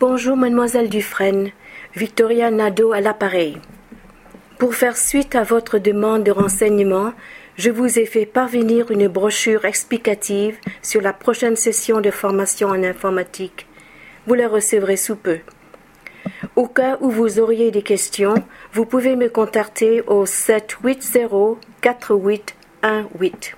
Bonjour, mademoiselle Dufresne. Victoria Nadeau à l'appareil. Pour faire suite à votre demande de renseignement, je vous ai fait parvenir une brochure explicative sur la prochaine session de formation en informatique. Vous la recevrez sous peu. Au cas où vous auriez des questions, vous pouvez me contacter au 780 4818.